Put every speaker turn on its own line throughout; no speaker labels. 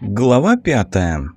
Глава пятая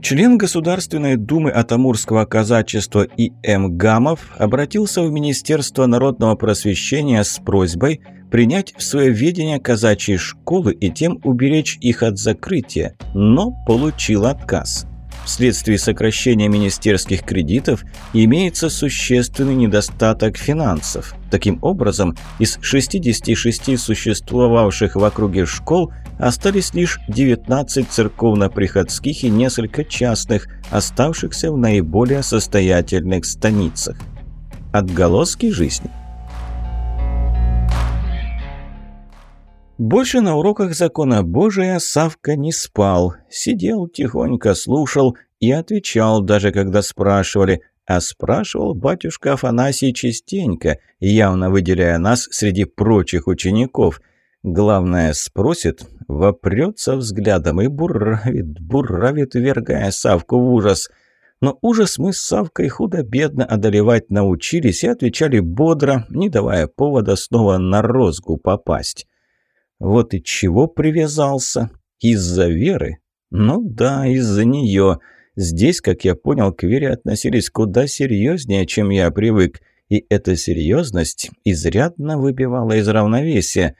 Член Государственной Думы от Амурского казачества И.М. Гамов обратился в Министерство народного просвещения с просьбой принять в свое ведение казачьи школы и тем уберечь их от закрытия, но получил отказ. Вследствие сокращения министерских кредитов имеется существенный недостаток финансов. Таким образом, из 66 существовавших в округе школ остались лишь 19 церковно-приходских и несколько частных, оставшихся в наиболее состоятельных станицах. Отголоски жизни. Больше на уроках закона Божия Савка не спал. Сидел, тихонько слушал и отвечал, даже когда спрашивали. А спрашивал батюшка Афанасий частенько, явно выделяя нас среди прочих учеников. Главное, спросит, вопрется взглядом и буравит, буравит, вергая Савку в ужас. Но ужас мы с Савкой худо-бедно одолевать научились и отвечали бодро, не давая повода снова на розгу попасть. Вот и чего привязался? Из-за Веры? Ну да, из-за нее. Здесь, как я понял, к Вере относились куда серьезнее, чем я привык. И эта серьезность изрядно выбивала из равновесия.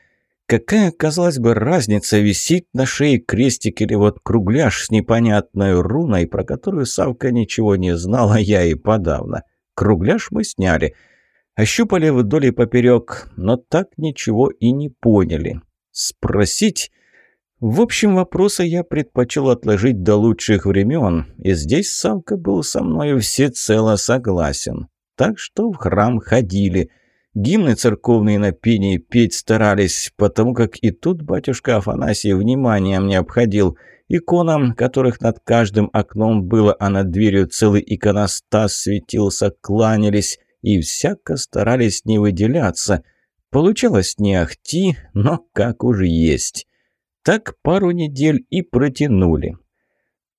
Какая, казалось бы, разница, висит на шее крестик или вот кругляш с непонятной руной, про которую Савка ничего не знала, я и подавно. Кругляш мы сняли. Ощупали вдоль и поперек, но так ничего и не поняли. Спросить? В общем, вопросы я предпочел отложить до лучших времен, и здесь Савка был со мною всецело согласен. Так что в храм ходили. Гимны церковные на пении петь старались, потому как и тут батюшка Афанасий вниманием не обходил. Иконам, которых над каждым окном было, а над дверью целый иконостас светился, кланялись и всяко старались не выделяться. Получалось не ахти, но как уже есть. Так пару недель и протянули.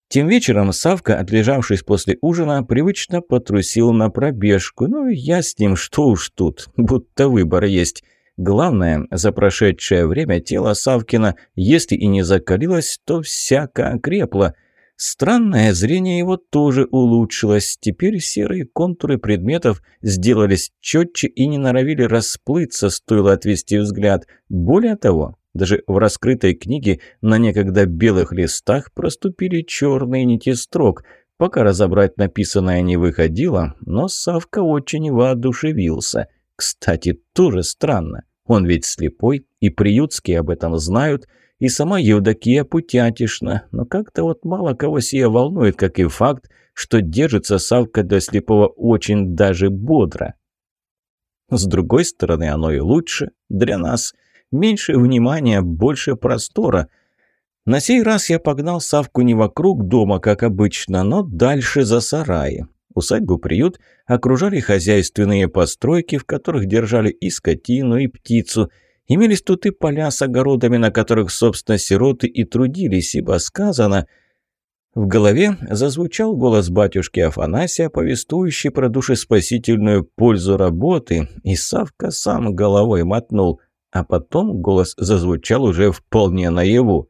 Тем вечером Савка, отлежавшись после ужина, привычно потрусил на пробежку. Ну, я с ним что уж тут, будто выбор есть. Главное, за прошедшее время тело Савкина, если и не закалилось, то всяко окрепло. Странное зрение его тоже улучшилось. Теперь серые контуры предметов сделались четче и не норовили расплыться, стоило отвести взгляд. Более того, даже в раскрытой книге на некогда белых листах проступили черные нити строк. Пока разобрать написанное не выходило, но Савка очень воодушевился. Кстати, тоже странно. Он ведь слепой, и приютские об этом знают – и сама Евдокия Путятишна, но как-то вот мало кого сия волнует, как и факт, что держится Савка для слепого очень даже бодро. С другой стороны, оно и лучше для нас. Меньше внимания, больше простора. На сей раз я погнал Савку не вокруг дома, как обычно, но дальше за сараи. Усадьбу-приют окружали хозяйственные постройки, в которых держали и скотину, и птицу – Имелись тут и поля с огородами, на которых, собственно, сироты и трудились, ибо сказано... В голове зазвучал голос батюшки Афанасия, повествующий про душеспасительную пользу работы, и Савка сам головой мотнул, а потом голос зазвучал уже вполне наяву.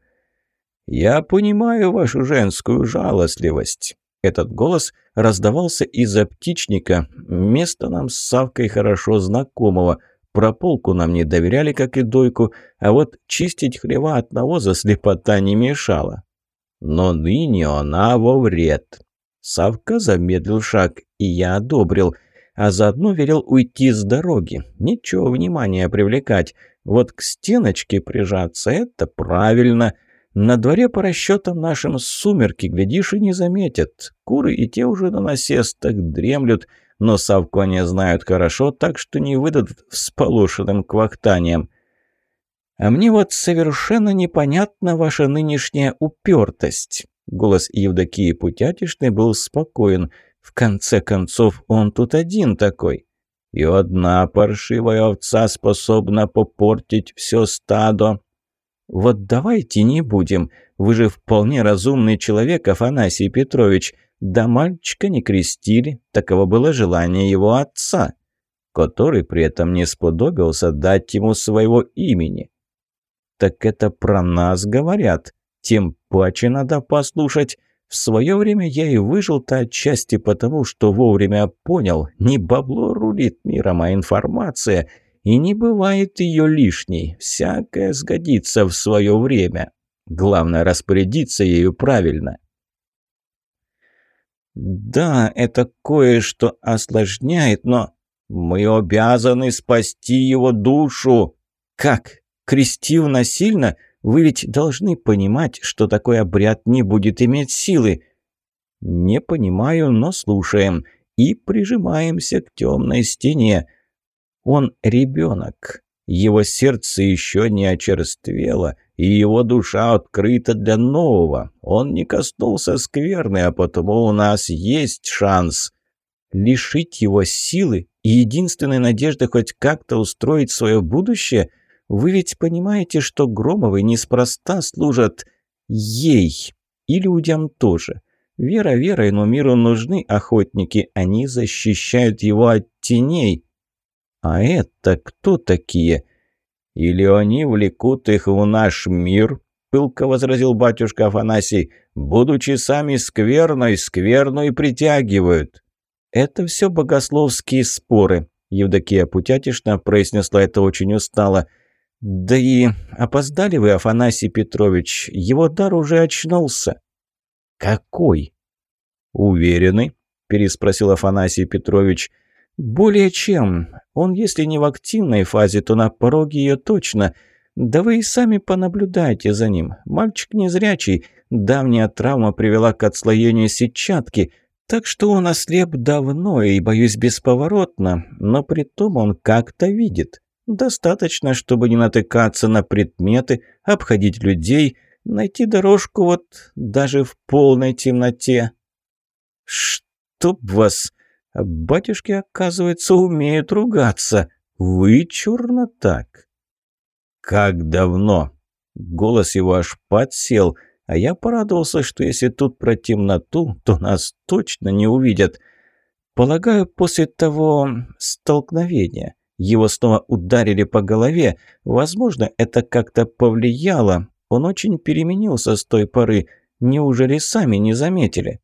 «Я понимаю вашу женскую жалостливость». Этот голос раздавался из-за птичника, место нам с Савкой хорошо знакомого – про полку нам не доверяли, как и дойку, а вот чистить хлева от навоза слепота не мешала. Но ныне она во вред. Савка замедлил шаг, и я одобрил, а заодно велел уйти с дороги. Ничего внимания привлекать. Вот к стеночке прижаться – это правильно. На дворе по расчетам нашим сумерки, глядишь, и не заметят. Куры и те уже на насестах дремлют – но Савку они знают хорошо, так что не выдадут всполошенным квахтанием. А мне вот совершенно непонятна ваша нынешняя упертость. Голос Евдокии Путятишной был спокоен. В конце концов, он тут один такой. И одна паршивая овца способна попортить все стадо. Вот давайте не будем. Вы же вполне разумный человек, Афанасий Петрович. Да мальчика не крестили, таково было желание его отца. который при этом не сподобился дать ему своего имени. Так это про нас говорят. Тем паче надо послушать. В свое время я и выжил-то отчасти потому, что вовремя понял, не бабло рулит миром, а информация, и не бывает ее лишней, всякое сгодится в свое время. Главное распорядиться ею правильно. Да, это кое-что осложняет, но мы обязаны спасти его душу. Как? Крестив насильно? Вы ведь должны понимать, что такой обряд не будет иметь силы. Не понимаю, но слушаем. И прижимаемся к темной стене. Он ребенок. Его сердце еще не очерствело, и его душа открыта для нового. Он не коснулся скверны, а потому у нас есть шанс. Лишить его силы и единственной надежды хоть как-то устроить свое будущее – вы ведь понимаете, что Громовы неспроста служат ей и людям тоже. Вера верой, но миру нужны охотники, они защищают его от теней. А это кто такие? Или они влекут их в наш мир, пылко возразил батюшка Афанасий, будучи сами скверной, скверной притягивают. Это все богословские споры. Евдокия Путятишна произнесла это очень устало – «Да и опоздали вы, Афанасий Петрович. Его дар уже очнулся». «Какой?» «Уверены?» – переспросил Афанасий Петрович. «Более чем. Он, если не в активной фазе, то на пороге ее точно. Да вы и сами понаблюдайте за ним. Мальчик незрячий. Давняя травма привела к отслоению сетчатки». Так что он ослеп давно и, боюсь, бесповоротно, но при том он как-то видит. Достаточно, чтобы не натыкаться на предметы, обходить людей, найти дорожку вот даже в полной темноте. Чтоб вас... Батюшки, оказывается, умеют ругаться. Вычурно так. Как давно? Голос его аж подсел, а я порадовался, что если тут про темноту, то нас точно не увидят. Полагаю, после того столкновения. Его снова ударили по голове. Возможно, это как-то повлияло. Он очень переменился с той поры. Неужели сами не заметили?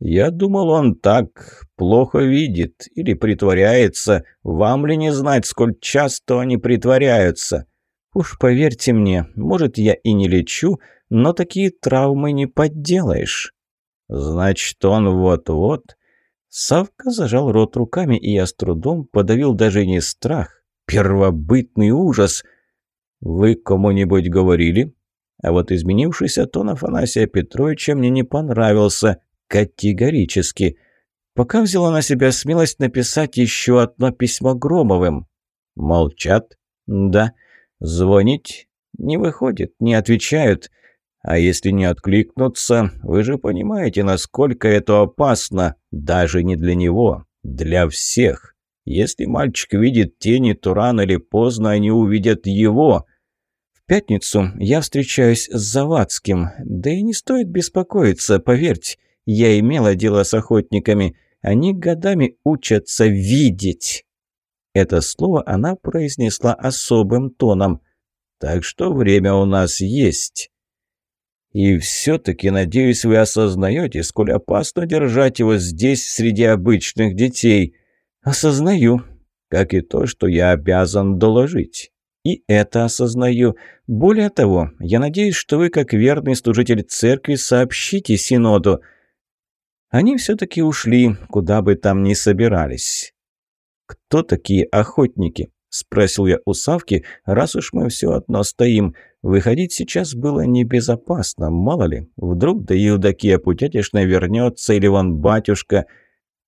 «Я думал, он так плохо видит или притворяется. Вам ли не знать, сколь часто они притворяются?» «Уж поверьте мне, может, я и не лечу, но такие травмы не подделаешь». «Значит, он вот-вот Савка зажал рот руками, и я с трудом подавил даже не страх, первобытный ужас. «Вы кому-нибудь говорили?» А вот изменившийся тон Афанасия Петровича мне не понравился категорически. Пока взяла на себя смелость написать еще одно письмо Громовым. Молчат? Да. Звонить? Не выходит, не отвечают. А если не откликнуться, вы же понимаете, насколько это опасно. Даже не для него, для всех. Если мальчик видит тени, то рано или поздно они увидят его. В пятницу я встречаюсь с Завадским. Да и не стоит беспокоиться, поверьте. Я имела дело с охотниками. Они годами учатся видеть. Это слово она произнесла особым тоном. Так что время у нас есть. И все-таки, надеюсь, вы осознаете, сколь опасно держать его здесь среди обычных детей. Осознаю, как и то, что я обязан доложить. И это осознаю. Более того, я надеюсь, что вы, как верный служитель церкви, сообщите Синоду. Они все-таки ушли, куда бы там ни собирались. Кто такие охотники? — спросил я у Савки, раз уж мы все одно стоим. Выходить сейчас было небезопасно, мало ли. Вдруг да Евдокия Путятишна вернется, или вон батюшка.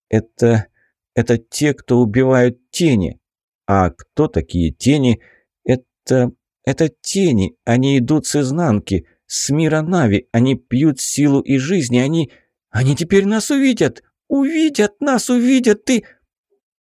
Это... это те, кто убивают тени. А кто такие тени? Это... это тени. Они идут с изнанки, с мира Нави. Они пьют силу и жизнь, они... Они теперь нас увидят! Увидят нас, увидят! Ты...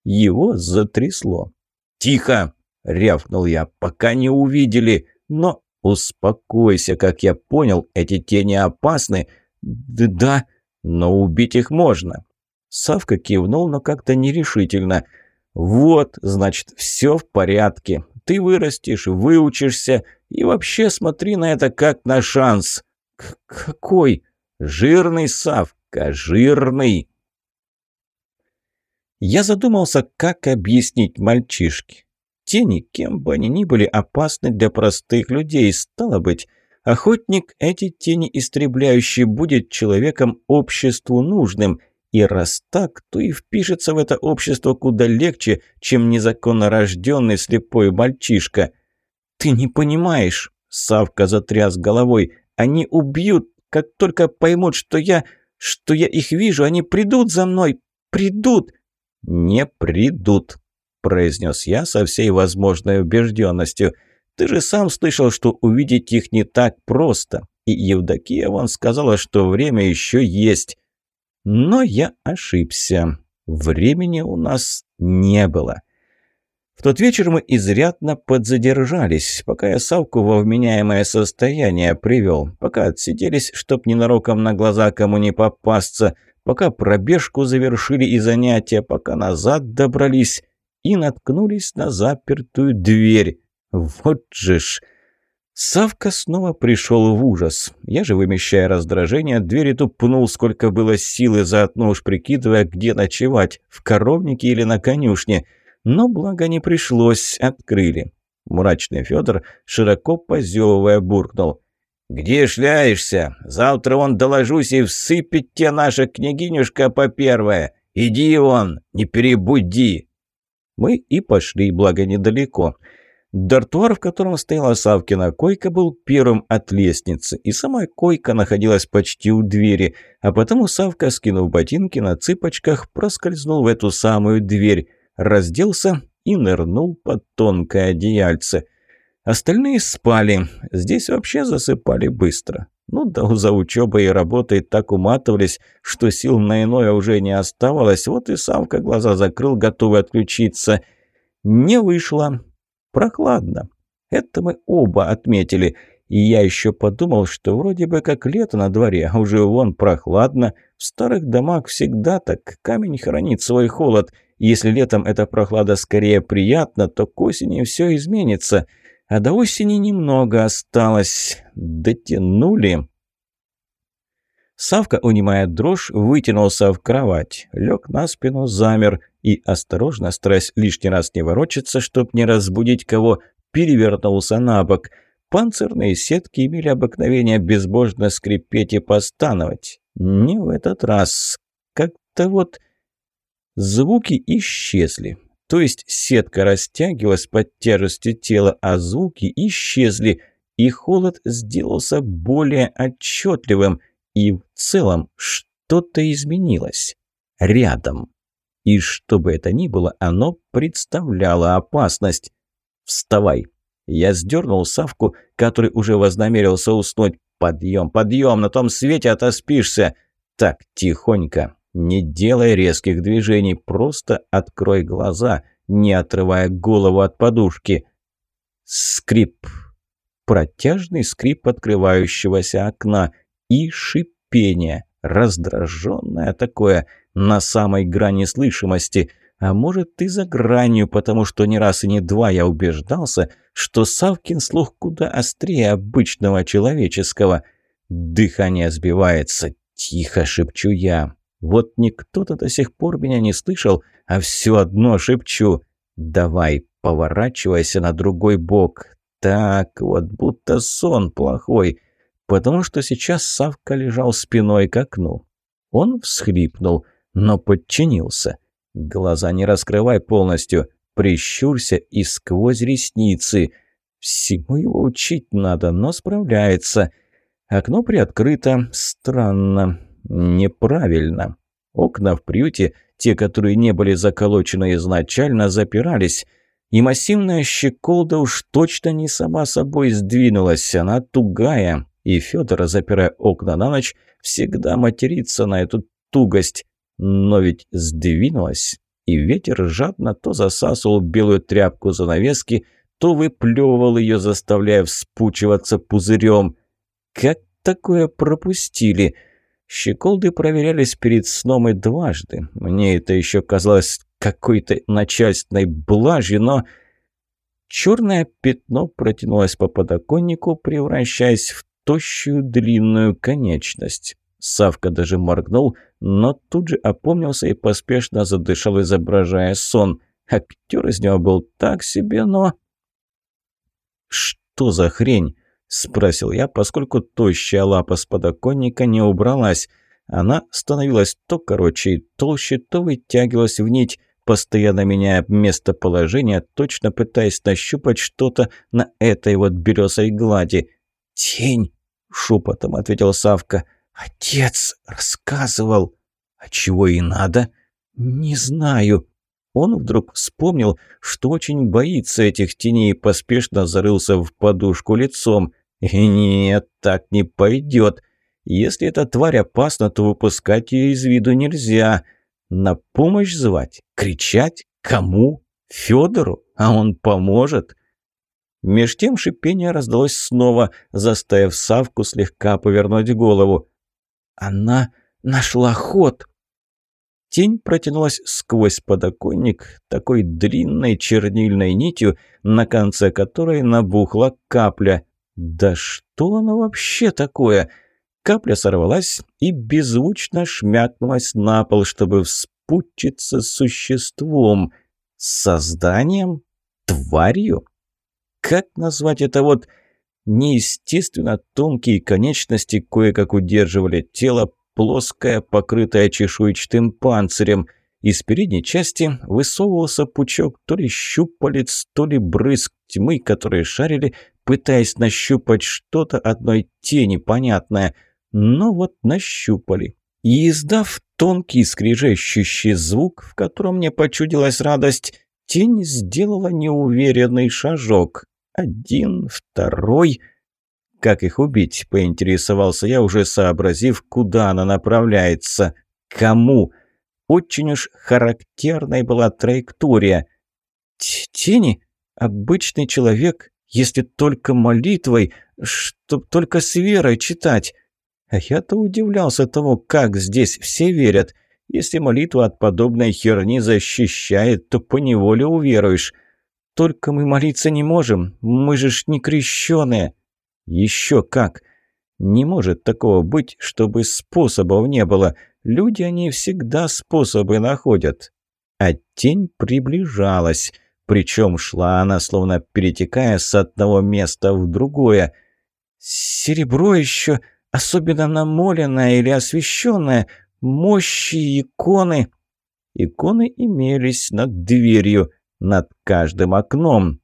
Его затрясло. «Тихо!» — рявкнул я. «Пока не увидели. Но успокойся, как я понял, эти тени опасны. Да, но убить их можно». Савка кивнул, но как-то нерешительно. Вот, значит, все в порядке. Ты вырастешь, выучишься и вообще смотри на это как на шанс. К какой? Жирный, Савка, жирный. Я задумался, как объяснить мальчишке. Тени, кем бы они ни были, опасны для простых людей. Стало быть, охотник эти тени истребляющий будет человеком обществу нужным. И раз так, то и впишется в это общество куда легче, чем незаконно рожденный слепой мальчишка. «Ты не понимаешь», — Савка затряс головой, — «они убьют, как только поймут, что я... что я их вижу, они придут за мной, придут!» «Не придут», – произнес я со всей возможной убежденностью. «Ты же сам слышал, что увидеть их не так просто. И Евдокия вон сказала, что время еще есть. Но я ошибся. Времени у нас не было». В тот вечер мы изрядно подзадержались, пока я Савку во вменяемое состояние привел, пока отсиделись, чтоб ненароком на глаза кому не попасться – пока пробежку завершили и занятия, пока назад добрались и наткнулись на запертую дверь. Вот же ж! Савка снова пришел в ужас. Я же, вымещая раздражение, дверь эту пнул, сколько было силы, заодно уж прикидывая, где ночевать, в коровнике или на конюшне. Но благо не пришлось, открыли. Мрачный Федор, широко позевывая, буркнул. «Где шляешься? Завтра он доложусь и всыпет тебе наша княгинюшка по первое. Иди он, не перебуди!» Мы и пошли, благо недалеко. Дартуар, в котором стояла Савкина койка, был первым от лестницы, и сама койка находилась почти у двери, а потому Савка, скинув ботинки на цыпочках, проскользнул в эту самую дверь, разделся и нырнул под тонкое одеяльце – Остальные спали. Здесь вообще засыпали быстро. Ну да, за учебой и работой так уматывались, что сил на иное уже не оставалось. Вот и Савка глаза закрыл, готовый отключиться. Не вышло. Прохладно. Это мы оба отметили. И я еще подумал, что вроде бы как лето на дворе, а уже вон прохладно. В старых домах всегда так. Камень хранит свой холод. Если летом эта прохлада скорее приятна, то к осени все изменится – а до осени немного осталось. Дотянули. Савка, унимая дрожь, вытянулся в кровать, лег на спину, замер и, осторожно, стараясь лишний раз не ворочаться, чтоб не разбудить кого, перевернулся на бок. Панцирные сетки имели обыкновение безбожно скрипеть и постановать. Не в этот раз. Как-то вот звуки исчезли. То есть сетка растягивалась под тяжестью тела, а звуки исчезли, и холод сделался более отчетливым, и в целом что-то изменилось. Рядом. И что бы это ни было, оно представляло опасность. «Вставай!» Я сдернул Савку, который уже вознамерился уснуть. «Подъем, подъем, на том свете отоспишься!» «Так, тихонько, не делай резких движений, просто открой глаза, не отрывая голову от подушки. Скрип. Протяжный скрип открывающегося окна и шипение, раздраженное такое, на самой грани слышимости. А может, и за гранью, потому что не раз и не два я убеждался, что Савкин слух куда острее обычного человеческого. Дыхание сбивается. Тихо шепчу я. Вот никто-то до сих пор меня не слышал, а все одно шепчу. «Давай, поворачивайся на другой бок. Так вот, будто сон плохой». Потому что сейчас Савка лежал спиной к окну. Он всхлипнул, но подчинился. Глаза не раскрывай полностью, прищурься и сквозь ресницы. Всему его учить надо, но справляется. Окно приоткрыто. Странно. Неправильно. Окна в приюте, те, которые не были заколочены изначально, запирались. И массивная щеколда уж точно не сама собой сдвинулась, она тугая. И Федор, запирая окна на ночь, всегда матерится на эту тугость. Но ведь сдвинулась, и ветер жадно то засасывал белую тряпку занавески, то выплевывал ее, заставляя вспучиваться пузырем. Как такое пропустили? Щеколды проверялись перед сном и дважды. Мне это еще казалось какой-то начальственной блажи, но... Черное пятно протянулось по подоконнику, превращаясь в тощую длинную конечность. Савка даже моргнул, но тут же опомнился и поспешно задышал, изображая сон. Актер из него был так себе, но... «Что за хрень?» – спросил я, поскольку тощая лапа с подоконника не убралась. Она становилась то короче и толще, то вытягивалась в нить, постоянно меняя местоположение, точно пытаясь нащупать что-то на этой вот белесой глади. «Тень!» – шепотом ответил Савка. «Отец рассказывал». «А чего и надо?» «Не знаю». Он вдруг вспомнил, что очень боится этих теней и поспешно зарылся в подушку лицом. И нет, так не пойдет. Если эта тварь опасна, то выпускать ее из виду нельзя. На помощь звать? Кричать? Кому? Федору? А он поможет? Меж тем шипение раздалось снова, заставив Савку слегка повернуть голову. «Она нашла ход!» Тень протянулась сквозь подоконник такой длинной чернильной нитью, на конце которой набухла капля. «Да что оно вообще такое?» Капля сорвалась и беззвучно шмякнулась на пол, чтобы вспутиться с существом. Созданием? Тварью? Как назвать это вот... Неестественно тонкие конечности кое-как удерживали тело, плоское, покрытое чешуйчатым панцирем. Из передней части высовывался пучок то ли щупалец, то ли брызг тьмы, которые шарили, пытаясь нащупать что-то одной тени понятное – но вот нащупали. И издав тонкий скрижещущий звук, в котором мне почудилась радость, тень сделала неуверенный шажок. Один, второй... Как их убить, поинтересовался я, уже сообразив, куда она направляется. Кому? Очень уж характерной была траектория. Тени? Обычный человек, если только молитвой, чтоб только с верой читать. А я-то удивлялся тому, как здесь все верят. Если молитва от подобной херни защищает, то поневоле уверуешь. Только мы молиться не можем, мы же ж не крещеные. Еще как. Не может такого быть, чтобы способов не было. Люди, они всегда способы находят. А тень приближалась. Причем шла она, словно перетекая с одного места в другое. «Серебро еще особенно намоленная или освещенная, мощи иконы. Иконы имелись над дверью, над каждым окном.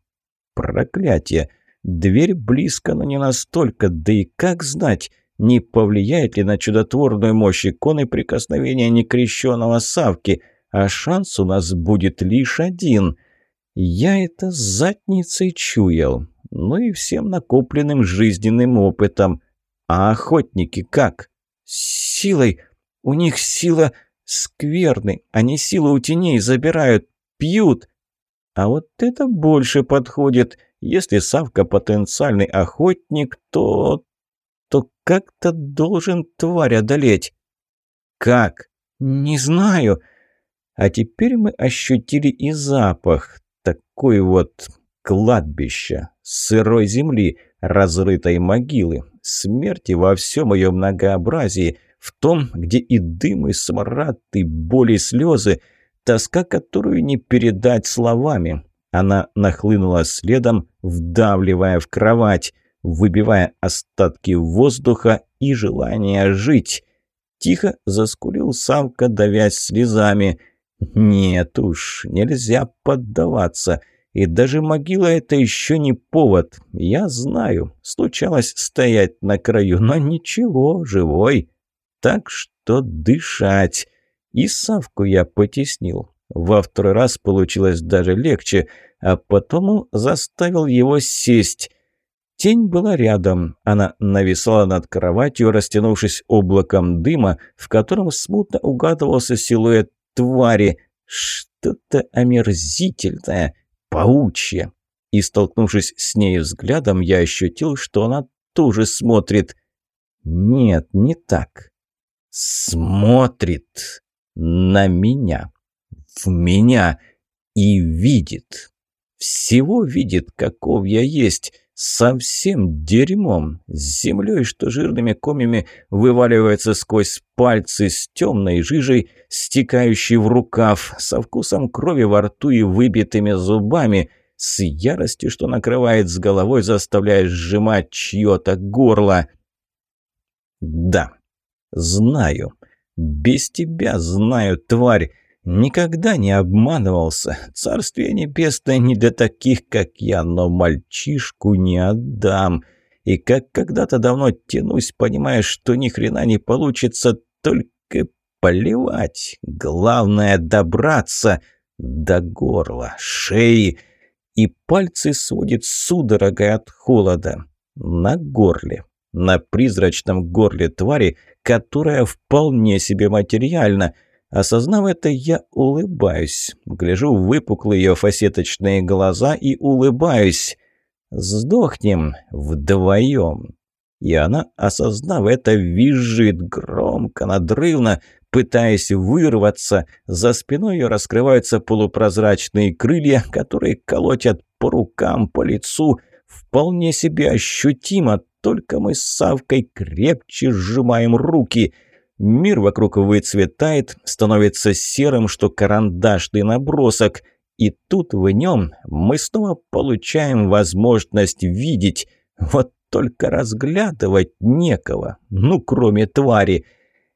Проклятие! Дверь близко, но не настолько, да и как знать, не повлияет ли на чудотворную мощь иконы прикосновения некрещенного Савки, а шанс у нас будет лишь один. Я это задницей чуял, ну и всем накопленным жизненным опытом. А охотники как? Силой. У них сила скверны. Они силу у теней забирают, пьют. А вот это больше подходит. Если Савка потенциальный охотник, то... то как-то должен тварь одолеть. Как? Не знаю. А теперь мы ощутили и запах. Такой вот кладбище, сырой земли, разрытой могилы, смерти во всем ее многообразии, в том, где и дым, и смрад, и боль, и слезы, тоска, которую не передать словами. Она нахлынула следом, вдавливая в кровать, выбивая остатки воздуха и желание жить. Тихо заскулил Савка, давясь слезами. «Нет уж, нельзя поддаваться». И даже могила – это еще не повод. Я знаю, случалось стоять на краю, но ничего, живой. Так что дышать. И Савку я потеснил. Во второй раз получилось даже легче, а потому заставил его сесть. Тень была рядом. Она нависала над кроватью, растянувшись облаком дыма, в котором смутно угадывался силуэт твари. Что-то омерзительное – паучья. И, столкнувшись с ней взглядом, я ощутил, что она тоже смотрит. Нет, не так. Смотрит на меня. в меня и видит. Всего видит, каков я есть, совсем дерьмом, с землей, что жирными комьями вываливается сквозь пальцы, с темной жижей, стекающей в рукав, со вкусом крови во рту и выбитыми зубами, с яростью, что накрывает с головой, заставляя сжимать чье-то горло. Да, знаю. Без тебя знаю, тварь. Никогда не обманывался. Царствие небесное не для таких, как я, но мальчишку не отдам. И как когда-то давно тянусь, понимая, что ни хрена не получится, только поливать. Главное добраться до горла, шеи. И пальцы сводит судорогой от холода. На горле. На призрачном горле твари, которая вполне себе материальна – Осознав это, я улыбаюсь. Гляжу в выпуклые ее фасеточные глаза и улыбаюсь. Сдохнем вдвоем. И она, осознав это, визжит громко, надрывно, пытаясь вырваться. За спиной ее раскрываются полупрозрачные крылья, которые колотят по рукам, по лицу. Вполне себе ощутимо, только мы с Савкой крепче сжимаем руки – Мир вокруг выцветает, становится серым, что карандашный набросок. И тут в нем мы снова получаем возможность видеть. Вот только разглядывать некого, ну, кроме твари.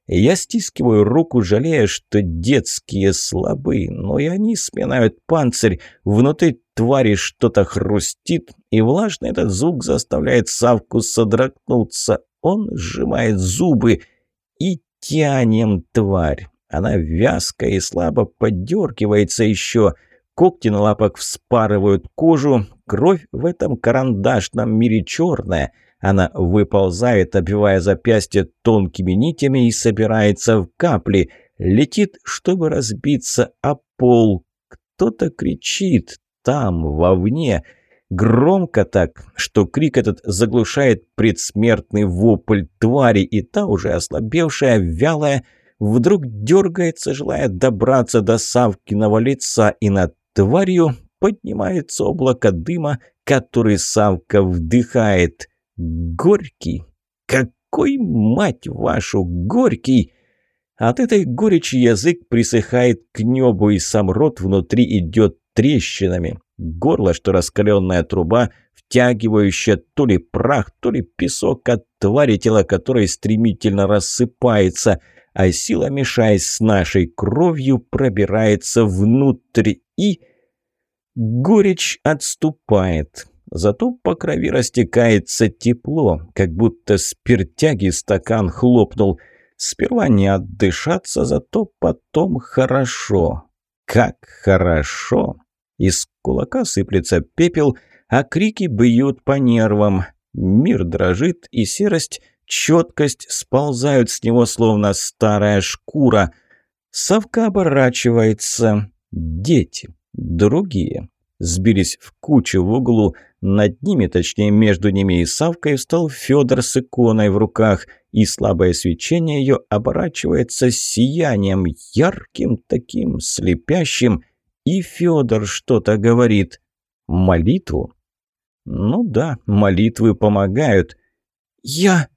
Я стискиваю руку, жалея, что детские слабы, но и они сминают панцирь. Внутри твари что-то хрустит, и влажный этот звук заставляет Савку содрогнуться. Он сжимает зубы и Тянем, тварь. Она вязкая и слабо поддергивается еще. Когти на лапах вспарывают кожу. Кровь в этом карандашном мире черная. Она выползает, обвивая запястье тонкими нитями и собирается в капли. Летит, чтобы разбиться о пол. Кто-то кричит там, вовне. Громко так, что крик этот заглушает предсмертный вопль твари, и та, уже ослабевшая, вялая, вдруг дергается, желая добраться до Савкиного лица, и над тварью поднимается облако дыма, который Савка вдыхает. Горький! Какой, мать вашу, горький! От этой горечи язык присыхает к небу, и сам рот внутри идет трещинами. Горло, что раскаленная труба, втягивающая то ли прах, то ли песок от твари, тело которой стремительно рассыпается, а сила, мешаясь с нашей кровью, пробирается внутрь и... Горечь отступает. Зато по крови растекается тепло, как будто спиртяги стакан хлопнул. Сперва не отдышаться, зато потом хорошо. Как хорошо! Из кулака сыплется пепел, а крики бьют по нервам. Мир дрожит, и серость, четкость сползают с него, словно старая шкура. Савка оборачивается. Дети. Другие. Сбились в кучу в углу. Над ними, точнее, между ними и Савкой, встал Федор с иконой в руках, и слабое свечение ее оборачивается сиянием, ярким таким, слепящим, и Федор что-то говорит. Молитву? Ну да, молитвы помогают. Я...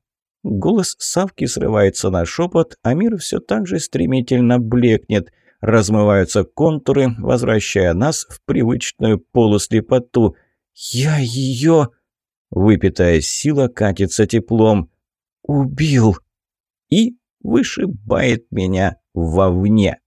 Голос Савки срывается на шепот, а мир все так же стремительно блекнет. Размываются контуры, возвращая нас в привычную полуслепоту. «Я ее...» Выпитая сила катится теплом. «Убил!» И вышибает меня вовне.